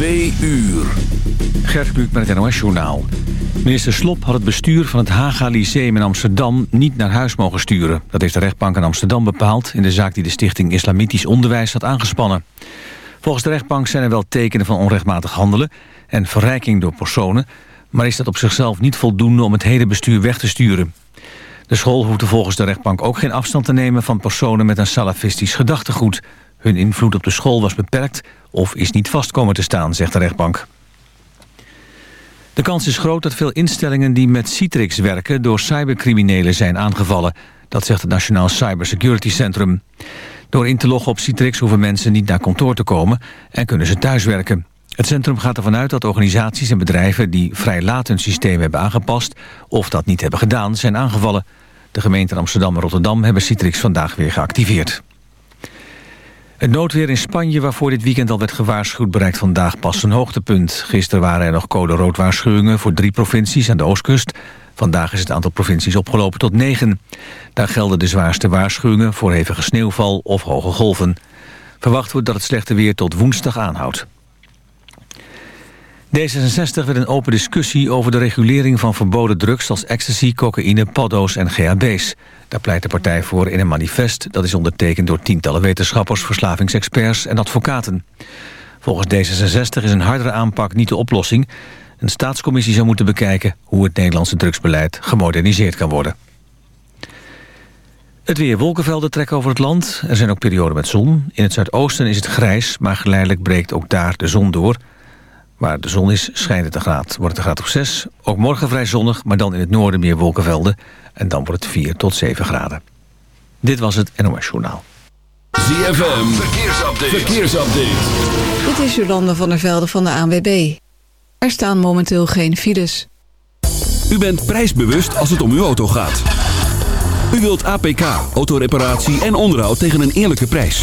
Twee uur. Gert met het NOS-journaal. Minister Slop had het bestuur van het Haga Lyceum in Amsterdam niet naar huis mogen sturen. Dat heeft de rechtbank in Amsterdam bepaald... in de zaak die de Stichting Islamitisch Onderwijs had aangespannen. Volgens de rechtbank zijn er wel tekenen van onrechtmatig handelen... en verrijking door personen... maar is dat op zichzelf niet voldoende om het hele bestuur weg te sturen. De school hoefde volgens de rechtbank ook geen afstand te nemen... van personen met een salafistisch gedachtegoed. Hun invloed op de school was beperkt of is niet vast komen te staan, zegt de rechtbank. De kans is groot dat veel instellingen die met Citrix werken... door cybercriminelen zijn aangevallen. Dat zegt het Nationaal Cybersecurity Centrum. Door in te loggen op Citrix hoeven mensen niet naar kantoor te komen... en kunnen ze thuiswerken. Het centrum gaat ervan uit dat organisaties en bedrijven... die vrij laat hun systeem hebben aangepast... of dat niet hebben gedaan, zijn aangevallen. De gemeenten Amsterdam en Rotterdam hebben Citrix vandaag weer geactiveerd. Het noodweer in Spanje, waarvoor dit weekend al werd gewaarschuwd... bereikt vandaag pas een hoogtepunt. Gisteren waren er nog code rood waarschuwingen voor drie provincies aan de oostkust. Vandaag is het aantal provincies opgelopen tot negen. Daar gelden de zwaarste waarschuwingen voor hevige sneeuwval of hoge golven. Verwacht wordt dat het slechte weer tot woensdag aanhoudt. D66 wil een open discussie over de regulering van verboden drugs... als ecstasy, cocaïne, paddo's en GHB's. Daar pleit de partij voor in een manifest... dat is ondertekend door tientallen wetenschappers, verslavingsexperts en advocaten. Volgens D66 is een hardere aanpak niet de oplossing. Een staatscommissie zou moeten bekijken... hoe het Nederlandse drugsbeleid gemoderniseerd kan worden. Het weer wolkenvelden trekken over het land. Er zijn ook perioden met zon. In het zuidoosten is het grijs, maar geleidelijk breekt ook daar de zon door... Waar de zon is, schijnt het een graad. Wordt het een graad of 6. Ook morgen vrij zonnig, maar dan in het noorden meer wolkenvelden. En dan wordt het 4 tot 7 graden. Dit was het NOS Journaal. ZFM, verkeersupdate. verkeersupdate. Dit is Jolande van der Velde van de ANWB. Er staan momenteel geen files. U bent prijsbewust als het om uw auto gaat. U wilt APK, autoreparatie en onderhoud tegen een eerlijke prijs.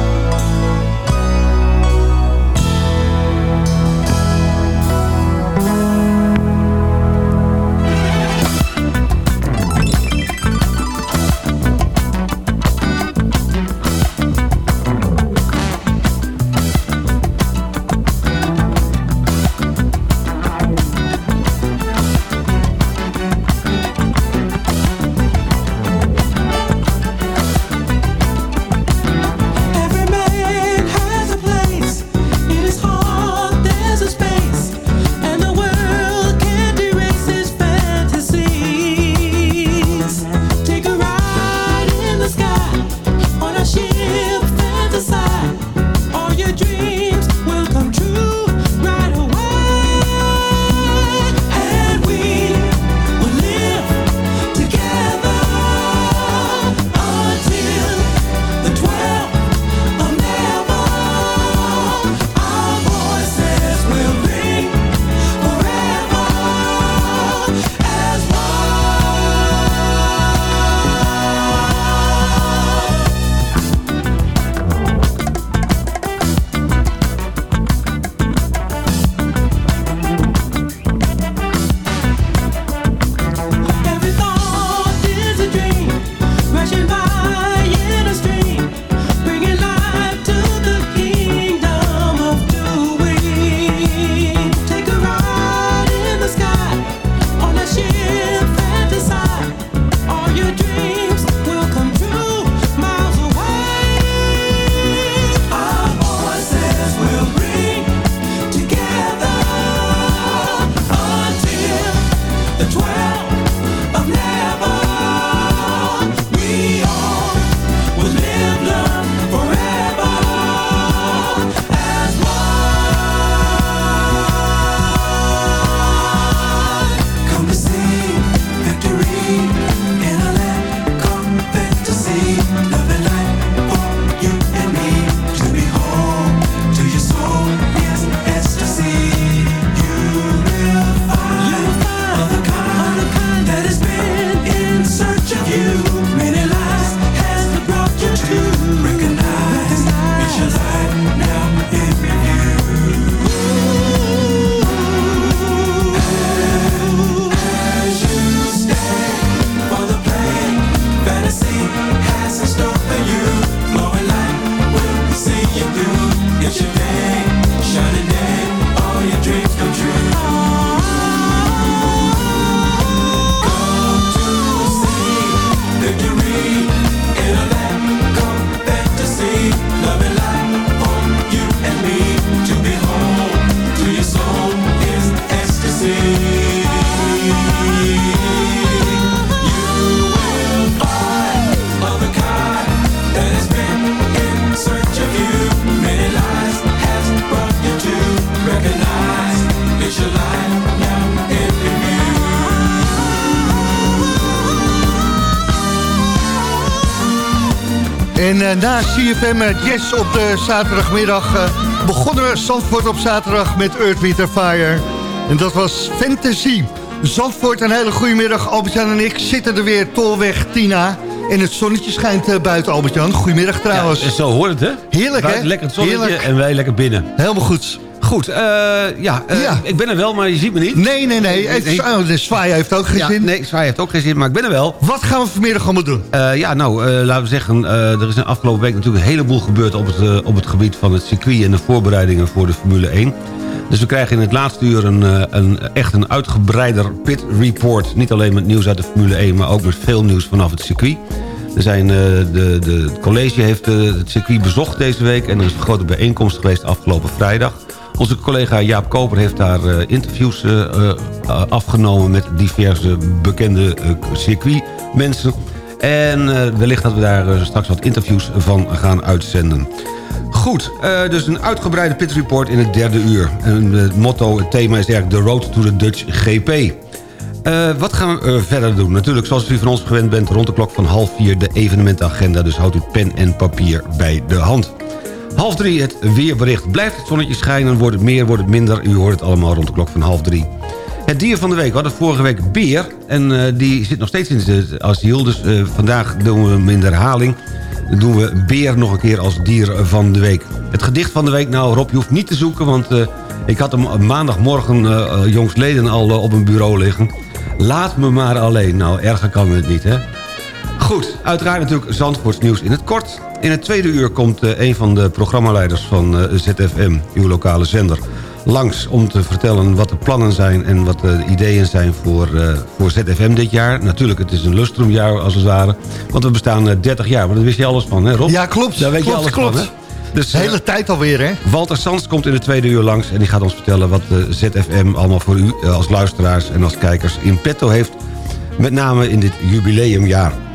Na CFM Jazz op de zaterdagmiddag uh, begonnen we Zandvoort op zaterdag met Earth, Wind Fire. En dat was Fantasy. Zandvoort, een hele goede middag. Albert-Jan en ik zitten er weer, Tolweg Tina. En het zonnetje schijnt buiten, Albert-Jan. Goedemiddag trouwens. Ja, zo hoort het, hè? Heerlijk, hè? Lekker het zonnetje Heerlijk. en wij lekker binnen. Helemaal goed. Goed, uh, ja, uh, ja, ik ben er wel, maar je ziet me niet. Nee, nee, nee. Oh, de zwaai heeft ook geen ja, zin. Nee, zwaai heeft ook geen zin, maar ik ben er wel. Wat gaan we vanmiddag allemaal doen? Uh, ja, nou, laten we zeggen, er is in de afgelopen week natuurlijk een heleboel gebeurd... op het, op het gebied van het circuit en de voorbereidingen voor de Formule 1. Dus we krijgen in het laatste uur een, een, echt een uitgebreider pit report. Niet alleen met nieuws uit de Formule 1, maar ook met veel nieuws vanaf het circuit. Er zijn, de, de, het college heeft het circuit bezocht deze week... en er is een grote bijeenkomst geweest afgelopen vrijdag... Onze collega Jaap Koper heeft daar uh, interviews uh, uh, afgenomen... met diverse bekende circuitmensen. En wellicht dat we daar straks wat interviews van gaan uitzenden. Goed, dus een uitgebreide pit report in het derde uur. En het motto, het thema is eigenlijk The Road to the Dutch GP. Wat gaan we verder doen? Natuurlijk, zoals u van ons gewend bent... rond de klok van half vier de evenementagenda. Dus houdt u pen en papier bij de hand. Half drie het weerbericht. Blijft het zonnetje schijnen, wordt het meer, wordt het minder. U hoort het allemaal rond de klok van half drie. Het dier van de week. We hadden vorige week beer. En uh, die zit nog steeds in het asiel. Dus uh, vandaag doen we hem in de herhaling. Dan doen we beer nog een keer als dier van de week. Het gedicht van de week. Nou Rob, je hoeft niet te zoeken. Want ik had hem maandagmorgen jongsleden al op een bureau liggen. Laat me maar alleen. Nou, erger kan het niet, hè? Goed, uiteraard natuurlijk Zandvoorts nieuws in het kort. In het tweede uur komt uh, een van de programmaleiders van uh, ZFM, uw lokale zender... langs om te vertellen wat de plannen zijn en wat de ideeën zijn voor, uh, voor ZFM dit jaar. Natuurlijk, het is een lustrumjaar als het ware. Want we bestaan 30 jaar, maar daar wist je alles van, hè Rob? Ja, klopt. Daar weet klopt, je alles klopt. van, hè? Dus, de hele tijd alweer, hè? Walter Sands komt in de tweede uur langs... en die gaat ons vertellen wat de ZFM allemaal voor u als luisteraars en als kijkers in petto heeft. Met name in dit jubileumjaar.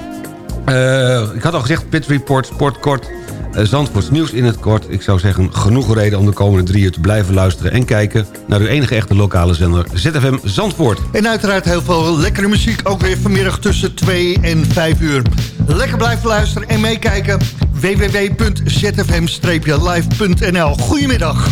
Uh, ik had al gezegd, Pit Report, Sportkort, uh, Zandvoorts nieuws in het kort. Ik zou zeggen, genoeg reden om de komende drie uur te blijven luisteren... en kijken naar uw enige echte lokale zender ZFM Zandvoort. En uiteraard heel veel lekkere muziek, ook weer vanmiddag tussen 2 en 5 uur. Lekker blijven luisteren en meekijken. www.zfm-live.nl Goedemiddag.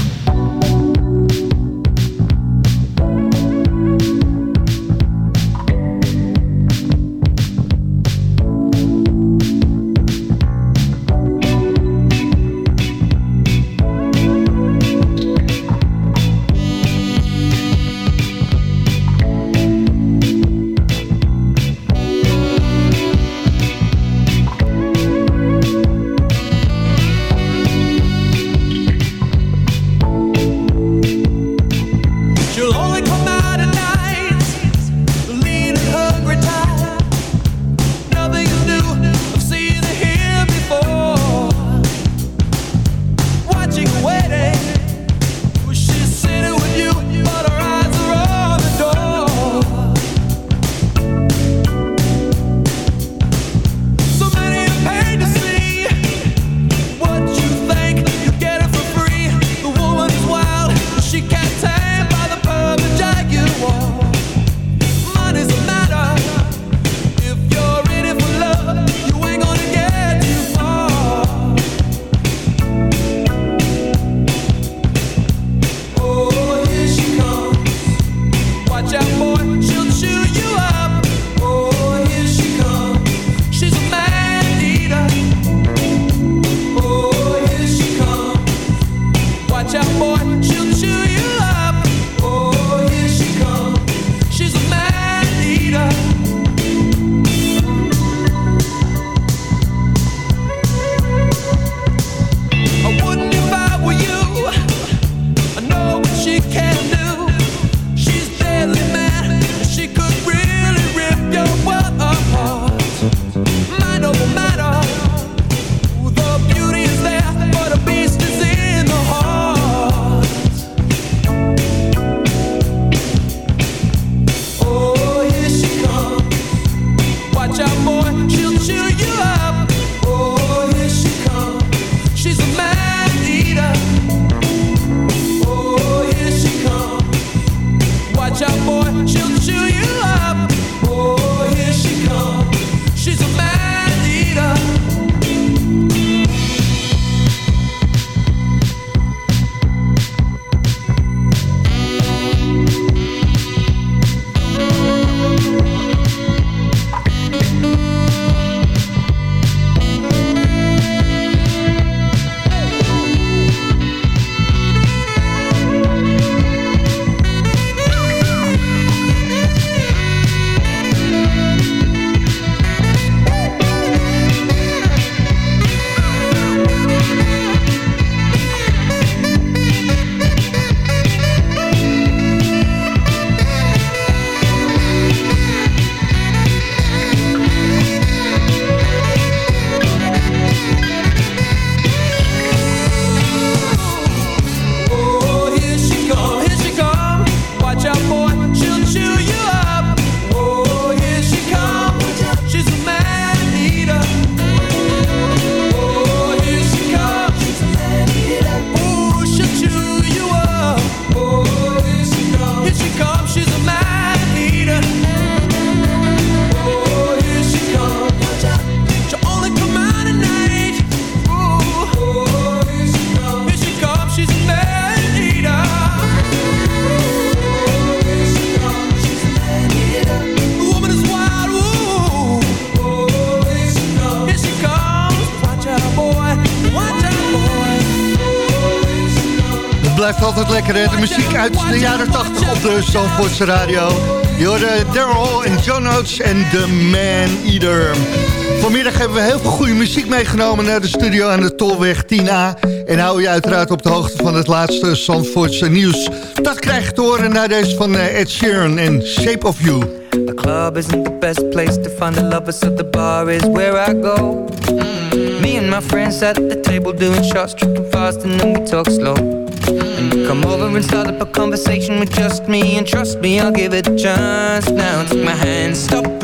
Altijd lekker? De muziek uit de jaren 80 op de Zandvoortse radio. Je hoorde Daryl en John Oates en The Man Eater. Vanmiddag hebben we heel veel goede muziek meegenomen naar de studio aan de Tolweg 10A. En hou je uiteraard op de hoogte van het laatste Zandvoortse nieuws. Dat krijg je te horen naar deze van eh, Ed Sheeran en Shape of You. The club isn't the best place to find the lovers, the bar is where I go. Me and my friends at the table doing shots, tripping fast, and then we talk slow. Come over and start up a conversation with just me And trust me, I'll give it a chance. Now take my hand, stop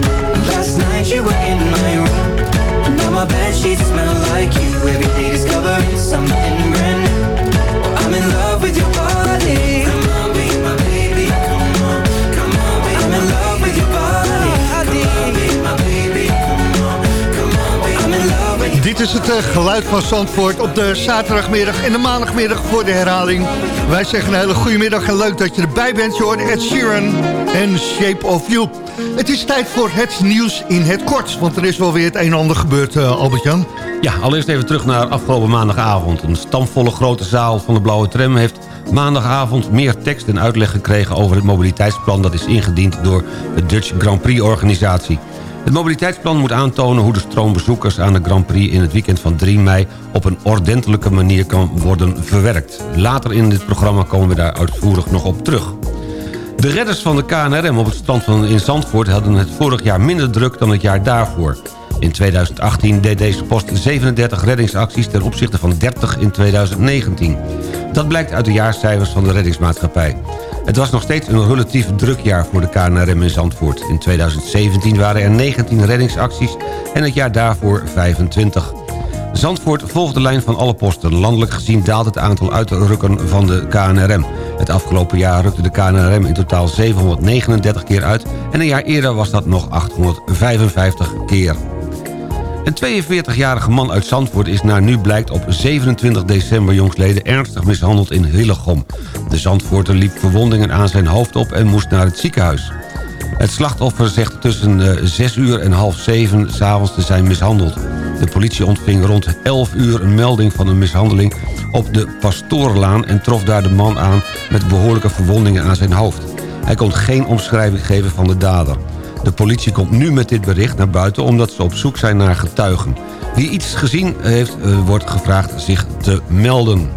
Night you were in my room. Now my bed sheets smell like you. Every day discovering something brand new. I'm in love with your body. Come on, be my baby. Come on, come on, be I'm love with your body. Come on, be my baby. Come on, come on, I'm in love with Dit is het eh, geluid van Zandvoort op de zaterdagmiddag en de maandagmiddag voor de herhaling. Wij zeggen een hele goede middag en leuk dat je erbij bent. Je hoort Ed Sheeran en Shape of You. Het is tijd voor het nieuws in het kort, want er is wel weer het een en ander gebeurd, uh, Albert-Jan. Ja, allereerst even terug naar afgelopen maandagavond. Een stamvolle grote zaal van de Blauwe Tram heeft maandagavond meer tekst en uitleg gekregen over het mobiliteitsplan dat is ingediend door de Dutch Grand Prix organisatie. Het mobiliteitsplan moet aantonen hoe de stroom bezoekers aan de Grand Prix in het weekend van 3 mei op een ordentelijke manier kan worden verwerkt. Later in dit programma komen we daar uitvoerig nog op terug. De redders van de KNRM op het strand van in Zandvoort hadden het vorig jaar minder druk dan het jaar daarvoor. In 2018 deed deze post 37 reddingsacties ten opzichte van 30 in 2019. Dat blijkt uit de jaarcijfers van de reddingsmaatschappij. Het was nog steeds een relatief druk jaar voor de KNRM in Zandvoort. In 2017 waren er 19 reddingsacties en het jaar daarvoor 25. Zandvoort volgt de lijn van alle posten. Landelijk gezien daalt het aantal uitrukken van de KNRM. Het afgelopen jaar rukte de KNRM in totaal 739 keer uit... en een jaar eerder was dat nog 855 keer. Een 42-jarige man uit Zandvoort is naar nu blijkt op 27 december jongsleden ernstig mishandeld in Hillegom. De Zandvoorter liep verwondingen aan zijn hoofd op en moest naar het ziekenhuis. Het slachtoffer zegt tussen 6 uur en half 7 s'avonds te zijn mishandeld. De politie ontving rond 11 uur een melding van een mishandeling op de Pastoorlaan... en trof daar de man aan met behoorlijke verwondingen aan zijn hoofd. Hij kon geen omschrijving geven van de dader. De politie komt nu met dit bericht naar buiten omdat ze op zoek zijn naar getuigen. Wie iets gezien heeft, eh, wordt gevraagd zich te melden.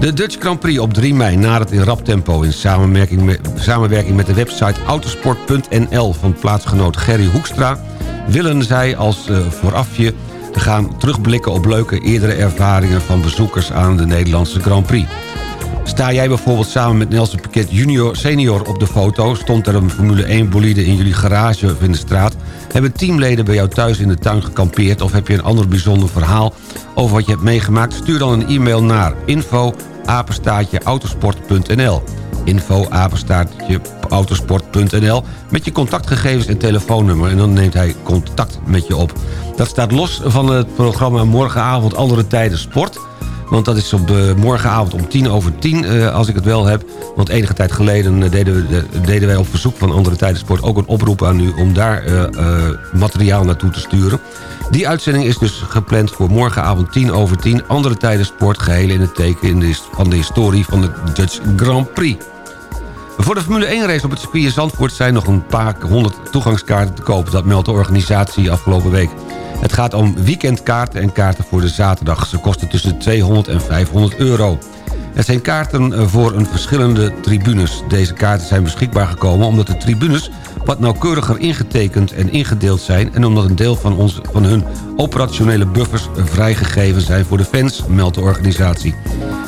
De Dutch Grand Prix op 3 mei nadert in rap tempo... in samenwerking met, samenwerking met de website autosport.nl van plaatsgenoot Gerry Hoekstra... willen zij als uh, voorafje gaan terugblikken op leuke eerdere ervaringen... van bezoekers aan de Nederlandse Grand Prix. Sta jij bijvoorbeeld samen met Nelson Piquet junior, senior op de foto... stond er een Formule 1 bolide in jullie garage of in de straat... hebben teamleden bij jou thuis in de tuin gekampeerd... of heb je een ander bijzonder verhaal over wat je hebt meegemaakt... stuur dan een e-mail naar info autosport.nl info autosport.nl met je contactgegevens en telefoonnummer. En dan neemt hij contact met je op. Dat staat los van het programma Morgenavond Andere Tijden Sport... Want dat is op morgenavond om tien over tien, uh, als ik het wel heb. Want enige tijd geleden uh, deden, deden wij op verzoek van Andere Tijden Sport... ook een oproep aan u om daar materiaal naartoe te sturen. Die uitzending is dus gepland voor morgenavond tien over tien. Andere Tijden Sport, geheel in het teken van de historie van de Dutch Grand Prix. Voor de Formule 1 race op het circuit Zandvoort zijn nog een paar honderd toegangskaarten te kopen. Dat meldt de organisatie afgelopen week. Het gaat om weekendkaarten en kaarten voor de zaterdag. Ze kosten tussen 200 en 500 euro. Het zijn kaarten eh, voor een verschillende tribunes. Deze kaarten zijn beschikbaar gekomen omdat de tribunes wat nauwkeuriger ingetekend en ingedeeld zijn... en omdat een deel van, ons, van hun operationele buffers vrijgegeven zijn voor de fans, meldt de organisatie.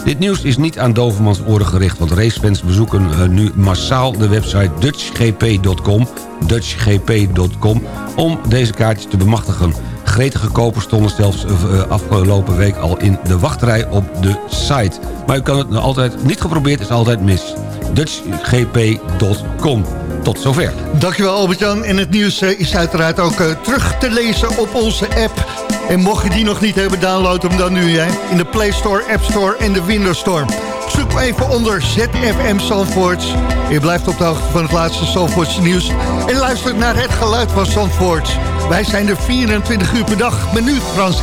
Dit nieuws is niet aan Dovermans oren gericht... want racefans bezoeken eh, nu massaal de website dutchgp.com dutchgp.com om deze kaartjes te bemachtigen. Gretige kopers stonden zelfs eh, afgelopen week al in de wachtrij op de site. Maar u kan het altijd, niet geprobeerd is altijd mis. dutchgp.com tot zover. Dankjewel Albert-Jan. En het nieuws eh, is uiteraard ook uh, terug te lezen op onze app. En mocht je die nog niet hebben, download hem dan nu hè? in de Play Store, App Store en de Windows Store. Zoek even onder ZFM Zandvoort. Je blijft op de hoogte van het laatste Zandvoortse nieuws. En luister naar het geluid van Zandvoort. Wij zijn er 24 uur per dag. Menu Frans.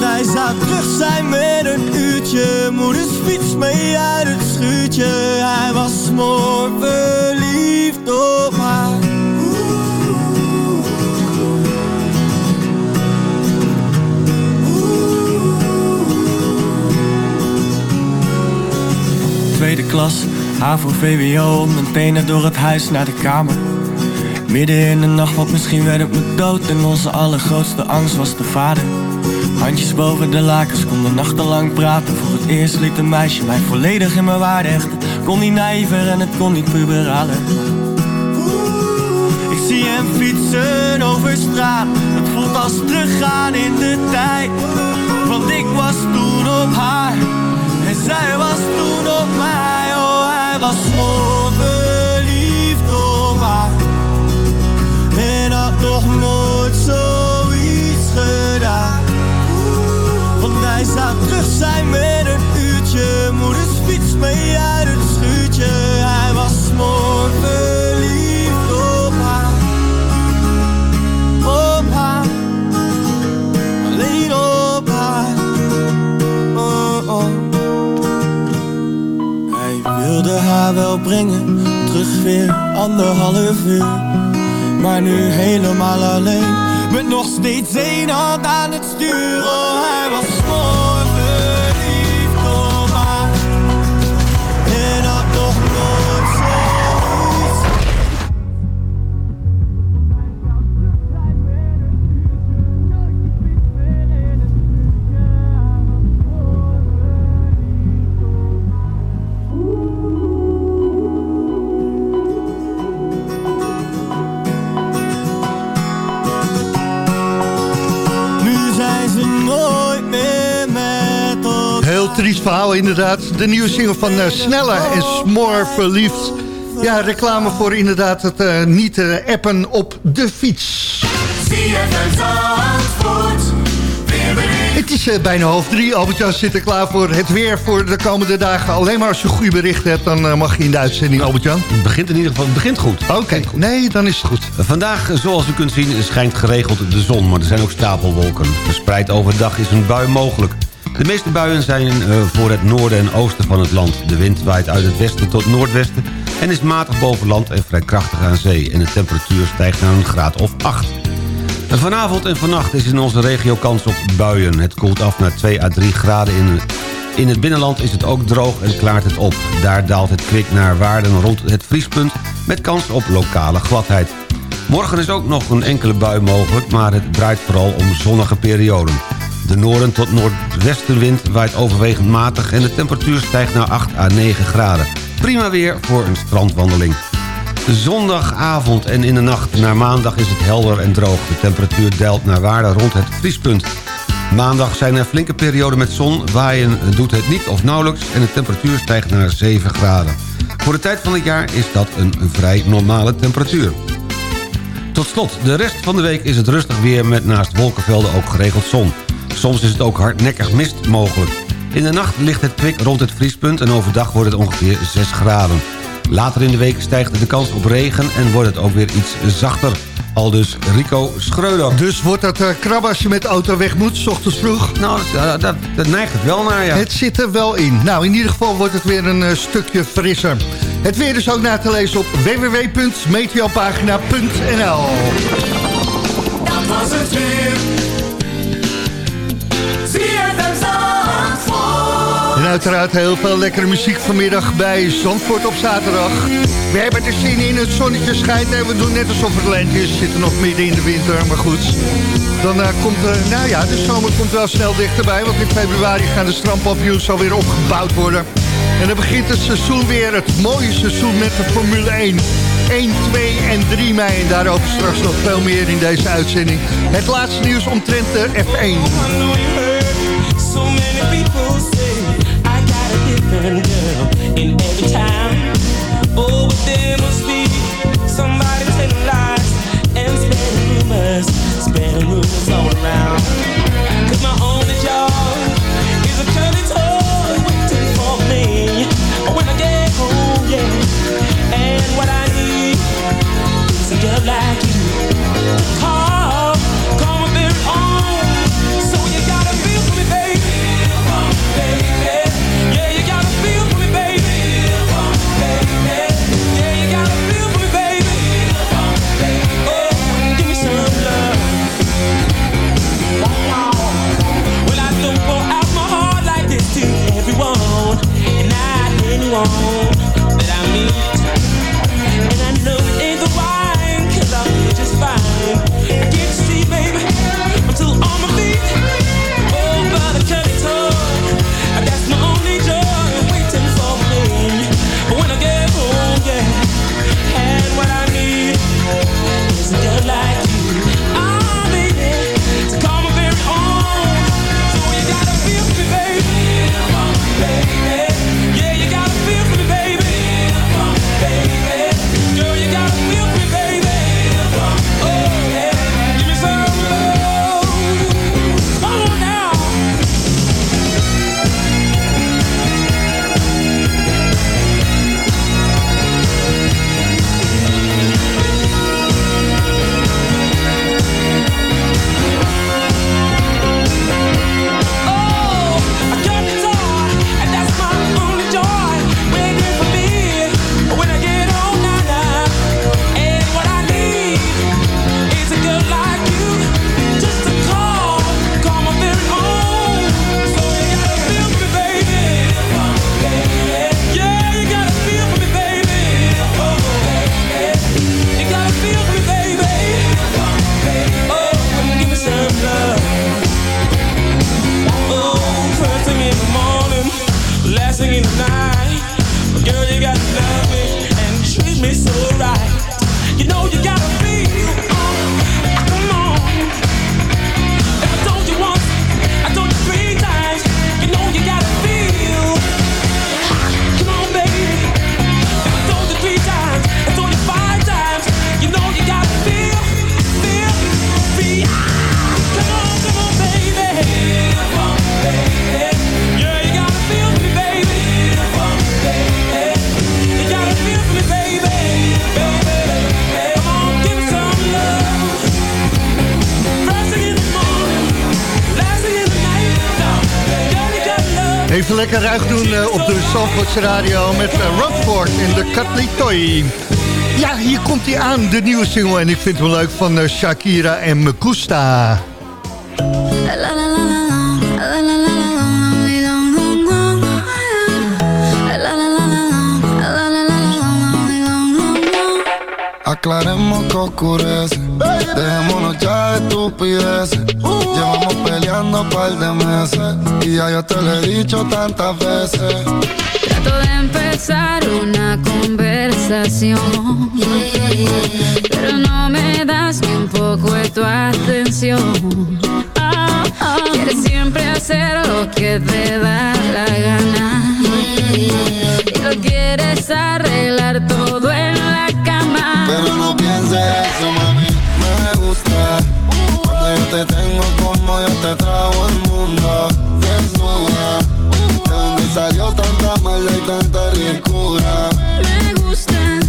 Hij zou terug zijn met een uurtje. Moeders fiets mee uit het schuurtje. Hij was smoor verliefd op haar. Tweede klas, voor VWO, mijn tenen door het huis naar de kamer. Midden in de nacht, want misschien werd het me dood. En onze allergrootste angst was de vader. Handjes boven de lakens, konden nachtenlang praten. Voor het eerst liet een meisje mij volledig in mijn waarde hechten. Kon niet nijver en het kon niet puberaler. Ik zie hem fietsen over straat. Het voelt als teruggaan in de tijd. Want ik was toen op haar. En zij was toen op mij. Oh, hij was zo verliefd haar. En had nog nooit zoiets hij zou terug zijn met een uurtje. Moeders fiets mee uit het schuurtje. Hij was mooi verliefd op haar. Op haar. Alleen op haar. Oh, oh. Hij wilde haar wel brengen. Terug weer anderhalf uur. Maar nu helemaal alleen. Met nog steeds één hand aan het stuur. Oh, hij was mooi inderdaad. De nieuwe single van eh, Sneller en Smoor Verliefd. Ja, reclame voor inderdaad het eh, niet eh, appen op de fiets. Het is bijna half drie. Albert-Jan zit er klaar voor het weer voor de komende dagen. Alleen maar als je goede berichten hebt, dan mag je in de uitzending, Albert-Jan. Het begint in ieder geval het begint goed. Oké, nee, dan is het goed. Vandaag, zoals u kunt zien, schijnt geregeld de zon, maar er zijn ook stapelwolken. Verspreid overdag is een bui mogelijk. De meeste buien zijn eh, voor het noorden en oosten van het land. De wind waait uit het westen tot noordwesten en is matig boven land en vrij krachtig aan zee. En de temperatuur stijgt naar een graad of 8. En Vanavond en vannacht is in onze regio kans op buien. Het koelt af naar 2 à 3 graden in het binnenland is het ook droog en klaart het op. Daar daalt het kwik naar waarden rond het vriespunt... met kans op lokale gladheid. Morgen is ook nog een enkele bui mogelijk... maar het draait vooral om zonnige perioden. De noorden tot noordwestenwind waait overwegend matig... en de temperatuur stijgt naar 8 à 9 graden. Prima weer voor een strandwandeling. Zondagavond en in de nacht naar maandag is het helder en droog. De temperatuur daalt naar waarde rond het vriespunt. Maandag zijn er flinke perioden met zon. Waaien doet het niet of nauwelijks en de temperatuur stijgt naar 7 graden. Voor de tijd van het jaar is dat een vrij normale temperatuur. Tot slot, de rest van de week is het rustig weer met naast wolkenvelden ook geregeld zon. Soms is het ook hardnekkig mist mogelijk. In de nacht ligt het kwik rond het vriespunt en overdag wordt het ongeveer 6 graden. Later in de week stijgt de kans op regen en wordt het ook weer iets zachter. Al dus Rico Schreuder. Dus wordt dat uh, krab als je met de auto weg moet, s ochtends vroeg? Nou, dat, dat, dat neigt het wel naar, ja. Het zit er wel in. Nou, in ieder geval wordt het weer een uh, stukje frisser. Het weer is ook na te lezen op www.meteopagina.nl Dat was het weer. En uiteraard heel veel lekkere muziek vanmiddag bij Zandvoort op zaterdag. We hebben er zin in, het zonnetje schijnt en we doen net alsof het lente is. zitten nog midden in de winter, maar goed. Dan eh, komt, eh, nou ja, de zomer komt wel snel dichterbij. Want in februari gaan de strandpavioens alweer opgebouwd worden. En dan begint het seizoen weer, het mooie seizoen met de Formule 1. 1, 2 en 3 mei. En daarover straks nog veel meer in deze uitzending. Het laatste nieuws omtrent de F1. girl in every. Oh, but there must be somebody telling lies and spreading rumors, spreading rumors all my only job is a waiting for me when I get home, yeah. And what I need is a girl like you. Call lekker ruig doen eh, op de Zandvoorts Radio met eh, Rockford in de Katlitoi. Ja, hier komt hij aan, de nieuwe single. En ik vind hem leuk van eh, Shakira en Mekusta. aclaremos que oscurece. Dejémonos ya de estupideces. Llevamos peleando un par de meses. Y ya yo te lo he dicho tantas veces. Trato de empezar una conversación. Pero no me das ni un poco de tu atención. Quieres siempre hacer lo que te da la gana lo quieres arreglar todo en la cama. Pero no pienses eso, mami. Me gusta cuando yo te tengo como yo te trago el mundo. Desnuda, de donde salió tanta maldad y tanta ricura. Me gusta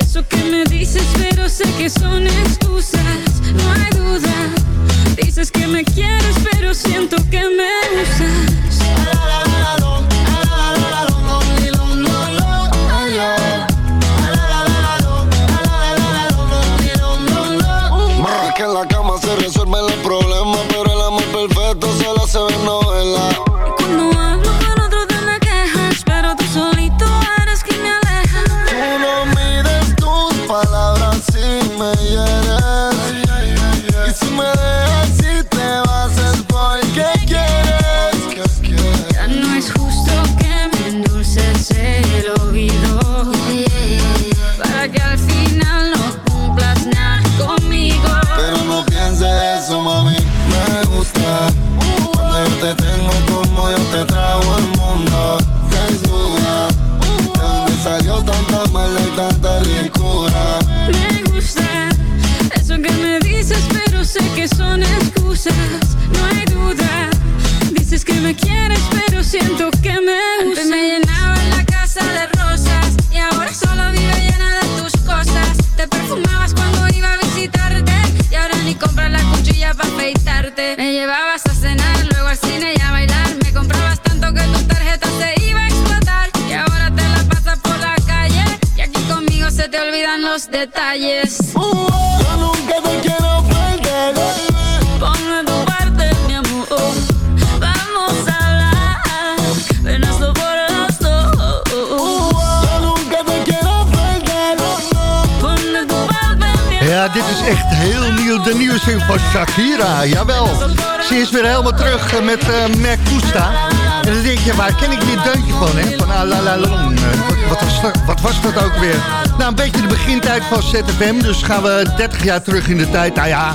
eso que me dices, pero sé que son excusas. No hay duda. Dices que me quieres, pero siento que me usas. ZFM. Dus gaan we 30 jaar terug in de tijd. Nou ja,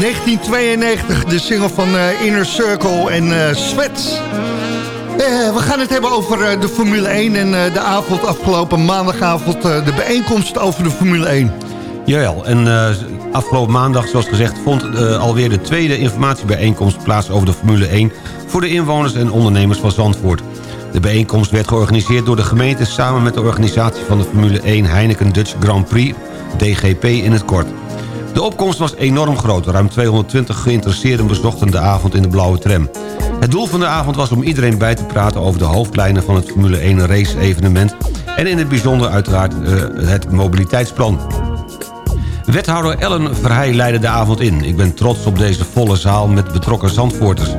1992, de single van eh, Inner Circle en eh Sweat. Eh, we gaan het hebben over de Formule 1 en de avond afgelopen maandagavond... de bijeenkomst over de Formule 1. Jawel, en afgelopen maandag, zoals gezegd... vond alweer de tweede informatiebijeenkomst plaats over de Formule 1... voor de inwoners en ondernemers van Zandvoort. De bijeenkomst werd georganiseerd door de gemeente... samen met de organisatie van de Formule 1 Heineken Dutch Grand Prix... DGP in het kort. De opkomst was enorm groot. Ruim 220 geïnteresseerden bezochten de avond in de blauwe tram. Het doel van de avond was om iedereen bij te praten over de hoofdlijnen van het Formule 1 race evenement... en in het bijzonder uiteraard eh, het mobiliteitsplan. Wethouder Ellen Verheij leidde de avond in. Ik ben trots op deze volle zaal met betrokken Zandvoorters.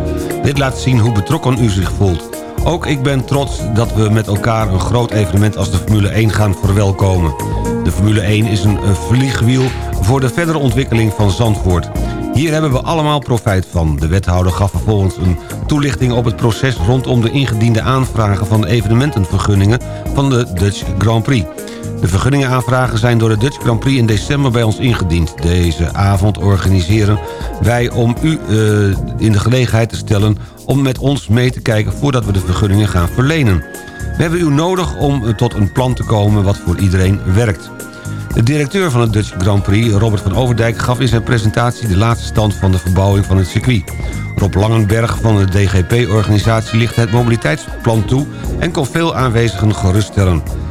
Dit laat zien hoe betrokken u zich voelt. Ook ik ben trots dat we met elkaar een groot evenement als de Formule 1 gaan verwelkomen. De Formule 1 is een vliegwiel voor de verdere ontwikkeling van Zandvoort. Hier hebben we allemaal profijt van. De wethouder gaf vervolgens een toelichting op het proces... rondom de ingediende aanvragen van de evenementenvergunningen van de Dutch Grand Prix. De vergunningenaanvragen zijn door de Dutch Grand Prix in december bij ons ingediend. Deze avond organiseren wij om u eh, in de gelegenheid te stellen... om met ons mee te kijken voordat we de vergunningen gaan verlenen. We hebben u nodig om eh, tot een plan te komen wat voor iedereen werkt. De directeur van het Dutch Grand Prix, Robert van Overdijk... gaf in zijn presentatie de laatste stand van de verbouwing van het circuit. Rob Langenberg van de DGP-organisatie lichtte het mobiliteitsplan toe... en kon veel aanwezigen geruststellen.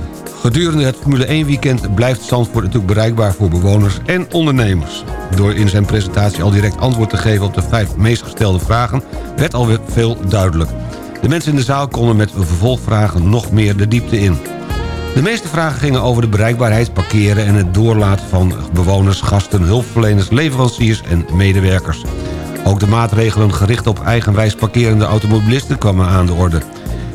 Gedurende het Formule 1 weekend blijft Zandvoort natuurlijk bereikbaar voor bewoners en ondernemers. Door in zijn presentatie al direct antwoord te geven op de vijf meest gestelde vragen... werd alweer veel duidelijk. De mensen in de zaal konden met vervolgvragen nog meer de diepte in. De meeste vragen gingen over de bereikbaarheid, parkeren... en het doorlaten van bewoners, gasten, hulpverleners, leveranciers en medewerkers. Ook de maatregelen gericht op eigenwijs parkerende automobilisten kwamen aan de orde.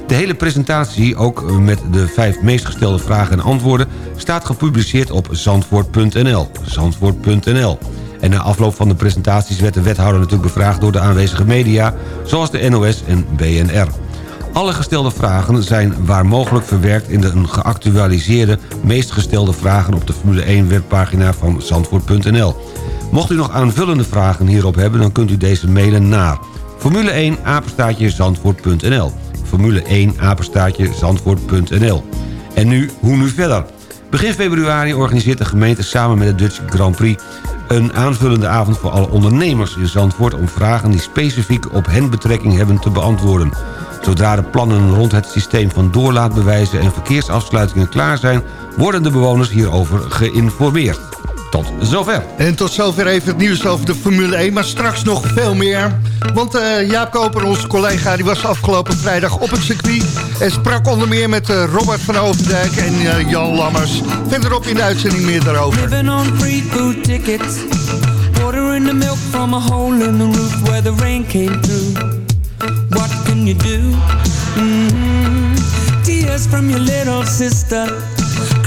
De hele presentatie, ook eh, met de vijf meest gestelde vragen en antwoorden... staat gepubliceerd op zandvoort.nl. Zandvoort.nl. En na afloop van de presentaties werd de wethouder natuurlijk bevraagd... door de aanwezige media, zoals de NOS en BNR. Alle gestelde vragen zijn waar mogelijk verwerkt... in de geactualiseerde meest gestelde vragen... op de Formule 1 webpagina van zandvoort.nl. Mocht u nog aanvullende vragen hierop hebben... dan kunt u deze mailen naar formule1apenstaatjezandvoort.nl formule1 apenstaartje zandvoort.nl. En nu, hoe nu verder? Begin februari organiseert de gemeente samen met de Dutch Grand Prix... een aanvullende avond voor alle ondernemers in Zandvoort... om vragen die specifiek op hen betrekking hebben te beantwoorden. Zodra de plannen rond het systeem van doorlaatbewijzen... en verkeersafsluitingen klaar zijn... worden de bewoners hierover geïnformeerd. Tot zover. En tot zover even het nieuws over de Formule 1, maar straks nog veel meer. Want uh, Jaap Koper, onze collega, die was afgelopen vrijdag op het circuit... en sprak onder meer met uh, Robert van Overdijk en uh, Jan Lammers. Verderop in de uitzending meer daarover. Living on free food tickets Water in the milk from a hole in the roof Where the rain came through What can you do? Mm -hmm. Tears from your little sister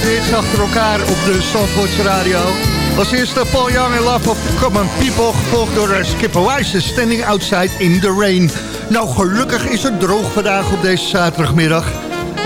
grote hits achter elkaar op de Zandvoortse radio. Als eerste Paul Young en Love of Common People, gevolgd door eh, Skipper Wise, Standing Outside in the Rain. Nou, gelukkig is het droog vandaag op deze zaterdagmiddag.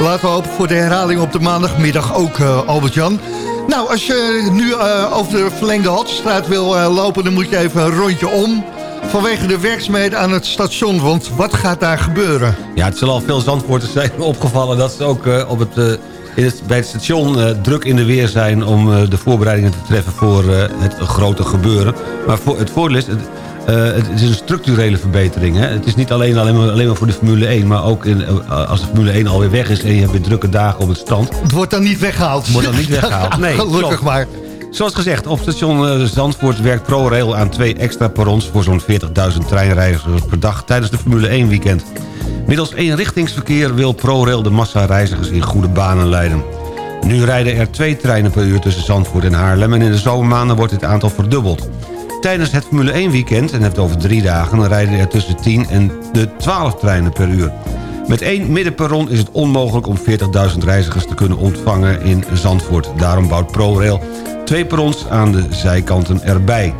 Laten we hopen voor de herhaling op de maandagmiddag ook, uh, Albert-Jan. Nou, als je nu uh, over de verlengde Hotstraat wil lopen... dan moet je even een rondje om vanwege de werkzaamheden aan het station. Want wat gaat daar gebeuren? Ja, het zullen al veel zandwoorders zijn opgevallen... dat ze ook op het, in het, bij het station uh, druk in de weer zijn... om de voorbereidingen te treffen voor het grote gebeuren. Maar voor, het voordeel is... Het, het is een structurele verbetering. Hè? Het is niet alleen, alleen, maar, alleen maar voor de Formule 1... maar ook in, als de Formule 1 alweer weg is... en je hebt weer drukke dagen op het strand. Het wordt dan niet weggehaald. Wordt dan niet weggehaald, nee. Gelukkig maar. Zoals gezegd, op station Zandvoort werkt ProRail aan twee extra perrons... voor zo'n 40.000 treinreizigers per dag tijdens de Formule 1 weekend. Middels eenrichtingsverkeer wil ProRail de massareizigers in goede banen leiden. Nu rijden er twee treinen per uur tussen Zandvoort en Haarlem... en in de zomermaanden wordt dit aantal verdubbeld. Tijdens het Formule 1 weekend, en het over drie dagen... rijden er tussen 10 en de 12 treinen per uur. Met één middenperron is het onmogelijk om 40.000 reizigers te kunnen ontvangen in Zandvoort. Daarom bouwt ProRail twee perrons aan de zijkanten erbij.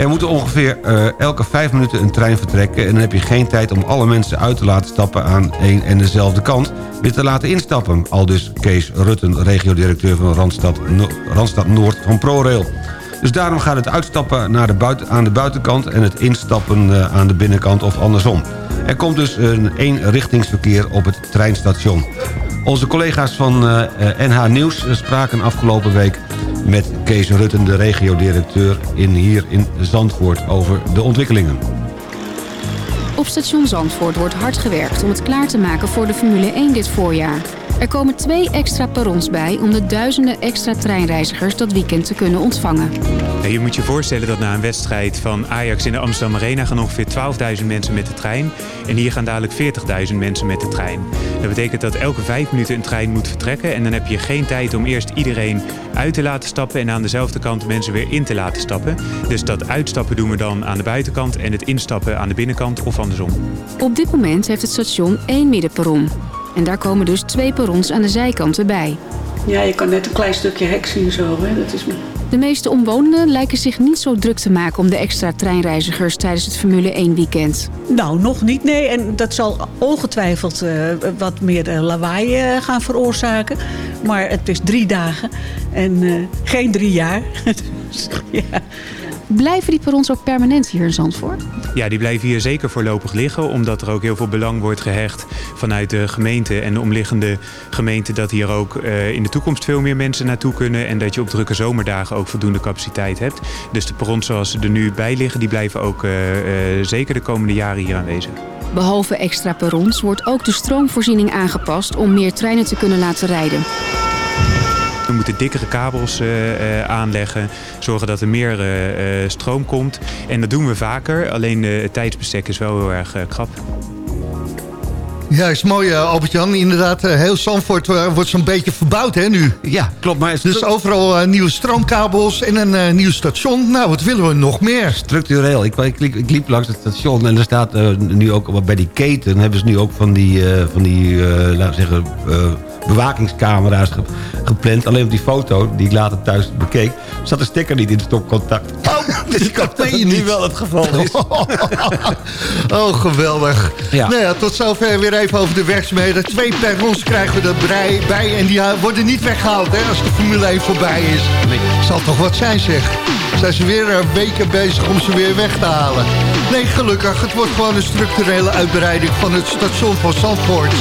Er moeten ongeveer uh, elke vijf minuten een trein vertrekken... en dan heb je geen tijd om alle mensen uit te laten stappen aan één en dezelfde kant... weer te laten instappen. Al dus Kees Rutten, regiodirecteur van Randstad, Randstad Noord van ProRail. Dus daarom gaat het uitstappen naar de aan de buitenkant... en het instappen uh, aan de binnenkant of andersom. Er komt dus een eenrichtingsverkeer op het treinstation. Onze collega's van NH Nieuws spraken afgelopen week met Kees Rutten, de regiodirecteur in, hier in Zandvoort, over de ontwikkelingen. Op station Zandvoort wordt hard gewerkt om het klaar te maken voor de Formule 1 dit voorjaar. Er komen twee extra perrons bij om de duizenden extra treinreizigers dat weekend te kunnen ontvangen. Je moet je voorstellen dat na een wedstrijd van Ajax in de Amsterdam Arena gaan ongeveer 12.000 mensen met de trein. En hier gaan dadelijk 40.000 mensen met de trein. Dat betekent dat elke vijf minuten een trein moet vertrekken. En dan heb je geen tijd om eerst iedereen uit te laten stappen en aan dezelfde kant mensen weer in te laten stappen. Dus dat uitstappen doen we dan aan de buitenkant en het instappen aan de binnenkant of andersom. Op dit moment heeft het station één middenperron. En daar komen dus twee perrons aan de zijkanten bij. Ja, je kan net een klein stukje hek zien zo. Hè? Dat is... De meeste omwonenden lijken zich niet zo druk te maken om de extra treinreizigers tijdens het Formule 1 weekend. Nou, nog niet, nee. En dat zal ongetwijfeld uh, wat meer uh, lawaai uh, gaan veroorzaken. Maar het is drie dagen en geen drie jaar. dus, ja. Blijven die perrons ook permanent hier in Zandvoort? Ja, die blijven hier zeker voorlopig liggen. Omdat er ook heel veel belang wordt gehecht vanuit de gemeente en de omliggende gemeente. Dat hier ook uh, in de toekomst veel meer mensen naartoe kunnen. En dat je op drukke zomerdagen ook voldoende capaciteit hebt. Dus de perrons zoals ze er nu bij liggen, die blijven ook uh, uh, zeker de komende jaren hier aanwezig. Behalve extra perrons wordt ook de stroomvoorziening aangepast om meer treinen te kunnen laten rijden. We moeten dikkere kabels uh, uh, aanleggen, zorgen dat er meer uh, stroom komt. En dat doen we vaker, alleen het tijdsbestek is wel heel erg krap. Ja, is mooi Albert-Jan. Inderdaad, heel Zandvoort wordt zo'n beetje verbouwd hè, nu. Ja, klopt. Maar dus overal nieuwe stroomkabels en een nieuw station. Nou, wat willen we nog meer? Structureel. Ik, ik, ik, ik liep langs het station en er staat nu ook bij die keten... hebben ze nu ook van die, van die laten we zeggen bewakingscamera's gepland. Alleen op die foto, die ik later thuis bekeek... zat de stekker niet in het stopcontact. Oh, dus ik had dat nu niet. wel het geval is. oh, geweldig. Ja. Nou ja, tot zover weer even over de werkzaamheden. Twee perrons krijgen we er bij en die worden niet weggehaald hè, als de Formule 1 voorbij is. Nee. Zal toch wat zijn zeg. Zijn ze weer weken bezig om ze weer weg te halen. Nee, gelukkig. Het wordt gewoon een structurele uitbreiding van het station van Zandvoort.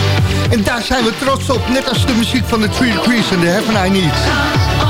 En daar zijn we trots op. Net als de muziek van de Three Degrees en de Heaven I Need.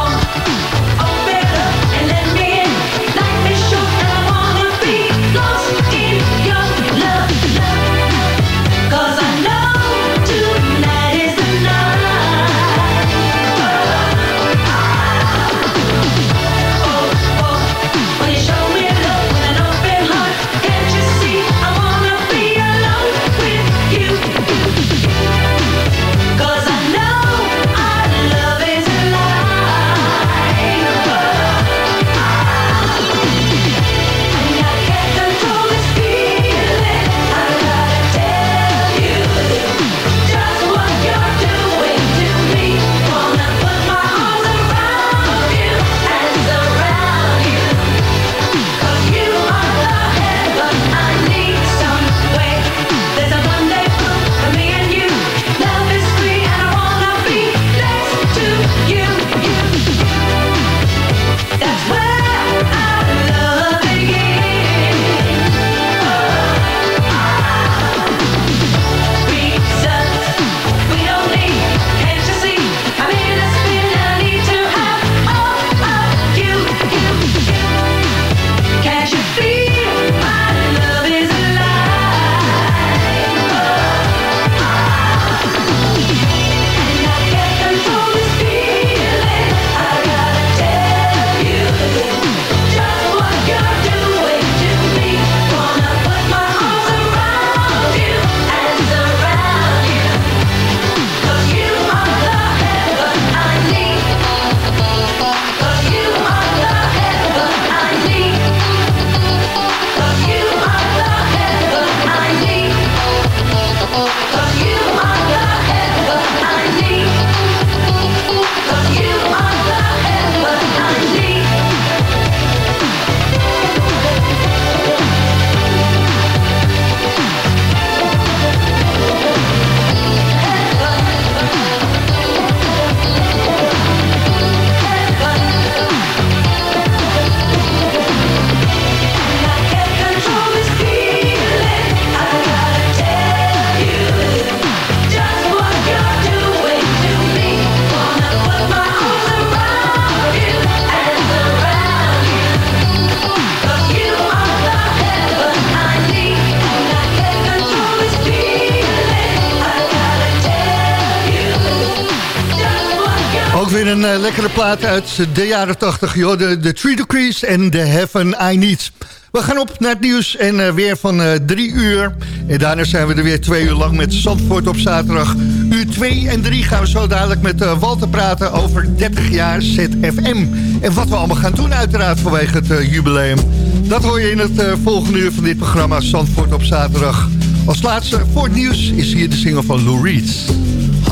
Plaat uit de jaren 80. Joh, de, de Three Degrees en The Heaven I Need. We gaan op naar het nieuws en eh, weer van eh, drie uur. En daarna zijn we er weer twee uur lang met Zandvoort op zaterdag. Uur 2 en 3 gaan we zo dadelijk met Walter praten over 30 jaar ZFM. En wat we allemaal gaan doen uiteraard vanwege het jubileum. Dat hoor je in het volgende uur van dit programma Zandvoort op zaterdag. Als laatste voor het nieuws is hier de single van Lou Reed.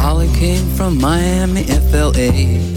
Holly came from Miami, FLA.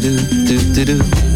do do do do do